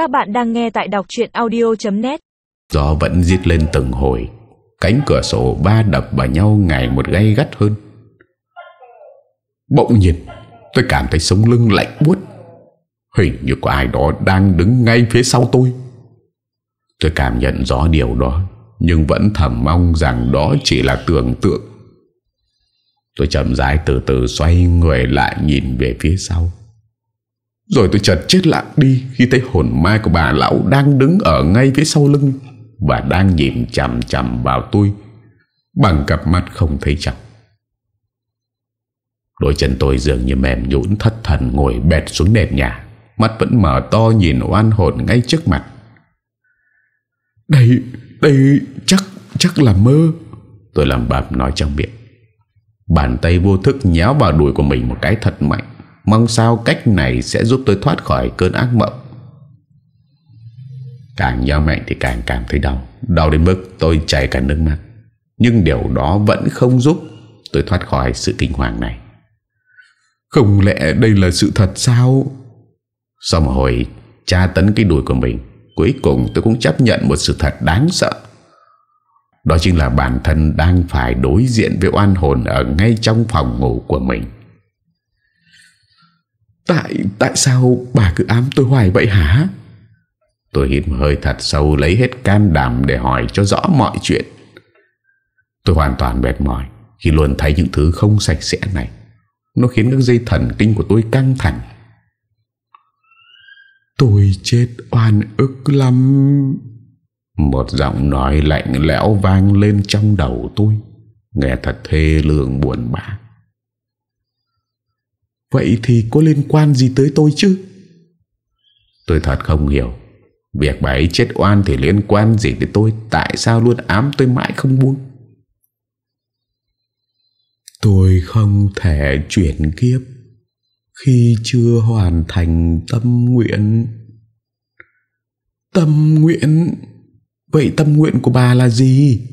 Các bạn đang nghe tại đọc chuyện audio.net Gió vẫn giết lên từng hồi. Cánh cửa sổ ba đập vào nhau ngày một gay gắt hơn. Bỗng nhiên, Tôi cảm thấy sống lưng lạnh buốt. Hình như có ai đó đang đứng ngay phía sau tôi. Tôi cảm nhận rõ điều đó, Nhưng vẫn thầm mong rằng đó chỉ là tưởng tượng. Tôi chậm rãi từ từ xoay người lại nhìn về phía sau. Rồi tôi chợt chết lặng đi Khi thấy hồn ma của bà lão đang đứng ở ngay phía sau lưng Và đang nhìn chằm chằm vào tôi Bằng cặp mắt không thấy chọc Đôi chân tôi dường như mềm nhũn thất thần ngồi bệt xuống nền nhà Mắt vẫn mở to nhìn oan hồn ngay trước mặt. Đây, đây chắc, chắc là mơ Tôi làm bạp nói trong miệng. Bàn tay vô thức nhéo vào đùi của mình một cái thật mạnh. Mong sao cách này sẽ giúp tôi thoát khỏi cơn ác mộng. Càng nhéo mạnh thì càng cảm thấy đau. Đau đến mức tôi chảy cả nước mắt. Nhưng điều đó vẫn không giúp tôi thoát khỏi sự kinh hoàng này. Không lẽ đây là sự thật sao? Sau một hồi tra tấn cái đùi của mình Cuối cùng tôi cũng chấp nhận một sự thật đáng sợ. Đó chính là bản thân đang phải đối diện với oan hồn Ở ngay trong phòng ngủ của mình Tại tại sao bà cứ ám tôi hoài vậy hả? Tôi hít một hơi thật sâu Lấy hết can đảm để hỏi cho rõ mọi chuyện. Tôi hoàn toàn mệt mỏi Khi luôn thấy những thứ không sạch sẽ này. Nó khiến các dây thần kinh của tôi căng thẳng. Tôi chết oan ức lắm. Một giọng nói lạnh lẽo vang lên trong đầu tôi. Nghe thật thê lương buồn bã Vậy thì có liên quan gì tới tôi chứ? Tôi thật không hiểu. Việc bà ấy chết oan thì liên quan gì tới tôi? Tại sao luôn ám tôi mãi không buông? Tôi không thể chuyển kiếp Khi chưa hoàn thành tâm nguyện. Tâm nguyện? Vậy tâm nguyện của bà là gì?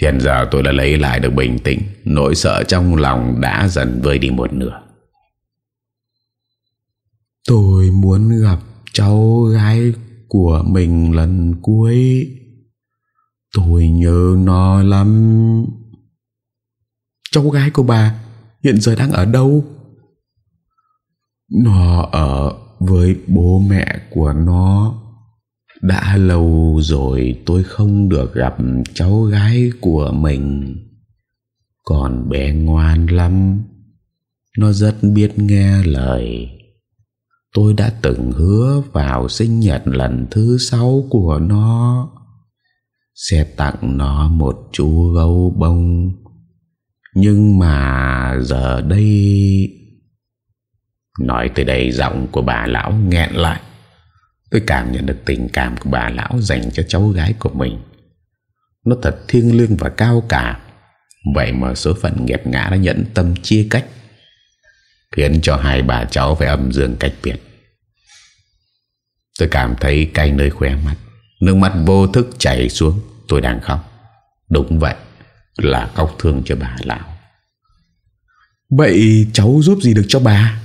Hiện giờ tôi đã lấy lại được bình tĩnh. Nỗi sợ trong lòng đã dần vơi đi một nửa Tôi muốn gặp cháu gái của mình lần cuối. Tôi nhớ nó lắm. Cháu gái của bà hiện giờ đang ở đâu? Nó ở với bố mẹ của nó. Đã lâu rồi tôi không được gặp cháu gái của mình. Còn bé ngoan lắm. Nó rất biết nghe lời. Tôi đã từng hứa vào sinh nhật lần thứ sáu của nó Sẽ tặng nó một chú gấu bông Nhưng mà giờ đây, Nói tới đây giọng của bà lão nghẹn lại Tôi cảm nhận được tình cảm của bà lão dành cho cháu gái của mình. Nó thật thiêng liêng và cao cả. Vậy mà số phận nghiệp ngã đã nhận tâm chia cách. Khiến cho hai bà cháu phải âm dương cách biệt. Tôi cảm thấy cay nơi khóe mắt. Nước mắt vô thức chảy xuống. Tôi đang khóc. Đúng vậy. Là khóc thương cho bà lão. Vậy cháu giúp gì được cho bà?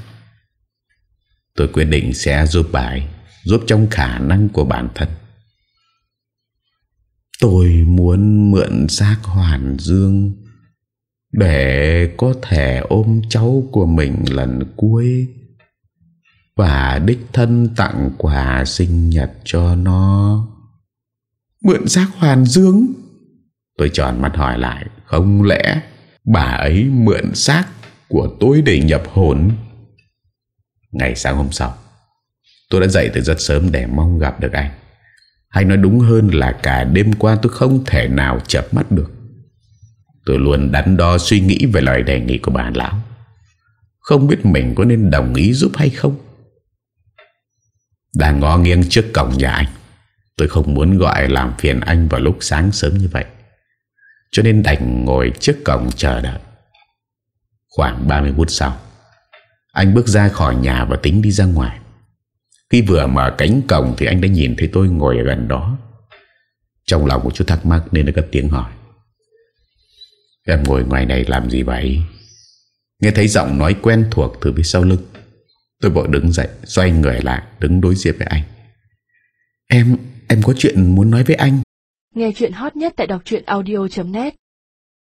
Tôi quyết định sẽ giúp bà ấy giúp trong khả năng của bản thân. Tôi muốn mượn xác hoàn dương để có thể ôm cháu của mình lần cuối và đích thân tặng quà sinh nhật cho nó. Mượn xác hoàn dương? Tôi tròn mắt hỏi lại, không lẽ bà ấy mượn xác của tôi để nhập hồn? Ngày sáng hôm sau, Tôi đã dậy từ rất sớm để mong gặp được anh Hay nói đúng hơn là cả đêm qua tôi không thể nào chập mắt được Tôi luôn đắn đo suy nghĩ về lời đề nghị của bà lão. Không biết mình có nên đồng ý giúp hay không? Đang ngó nghiêng trước cổng nhà anh, Tôi không muốn gọi làm phiền anh vào lúc sáng sớm như vậy. Cho nên đành ngồi trước cổng chờ đợi. Khoảng 30 phút sau, Anh bước ra khỏi nhà và tính đi ra ngoài. Khi vừa mở cánh cổng Thì anh đã nhìn thấy tôi ngồi ở gần đó. Trong lòng của chú thắc mắc Nên đã cất tiếng hỏi. Em ngồi ngoài này làm gì vậy? Nghe thấy giọng nói quen thuộc Từ phía sau lưng Tôi vội đứng dậy Xoay người lại đứng đối diện với anh. Em, em có chuyện muốn nói với anh. Nghe chuyện hot nhất tại đọc audio.net